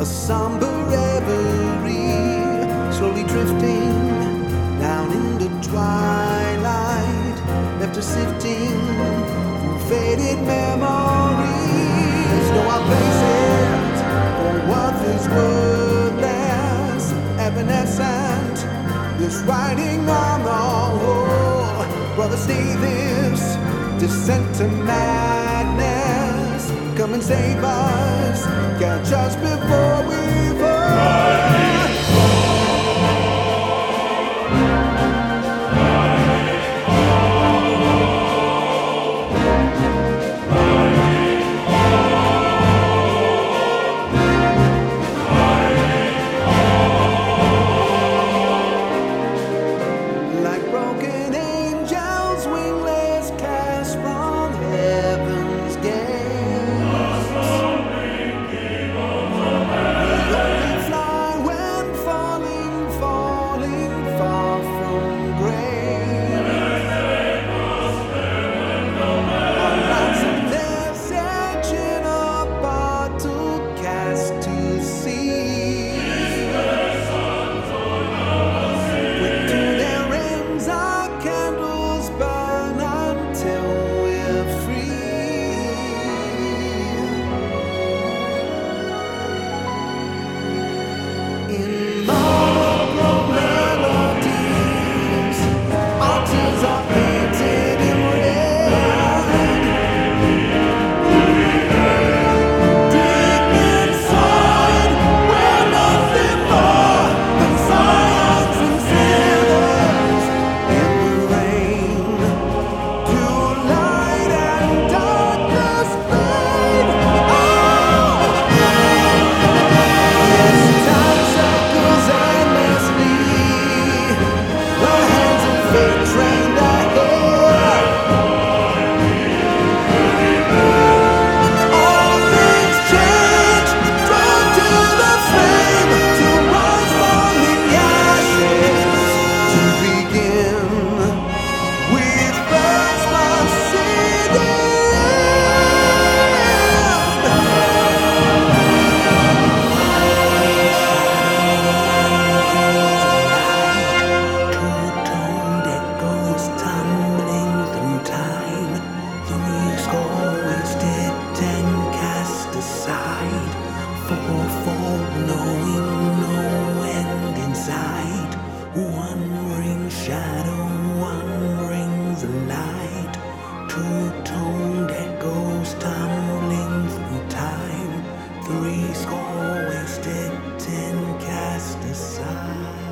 a somber reverie, slowly drifting down into twilight, left us sifting through faded memories. No, I'll face it, for what is worthless, evanescent, this writing on the wall, Brothers, see this descent to madness. Come and save us. Catch us before we fall. side.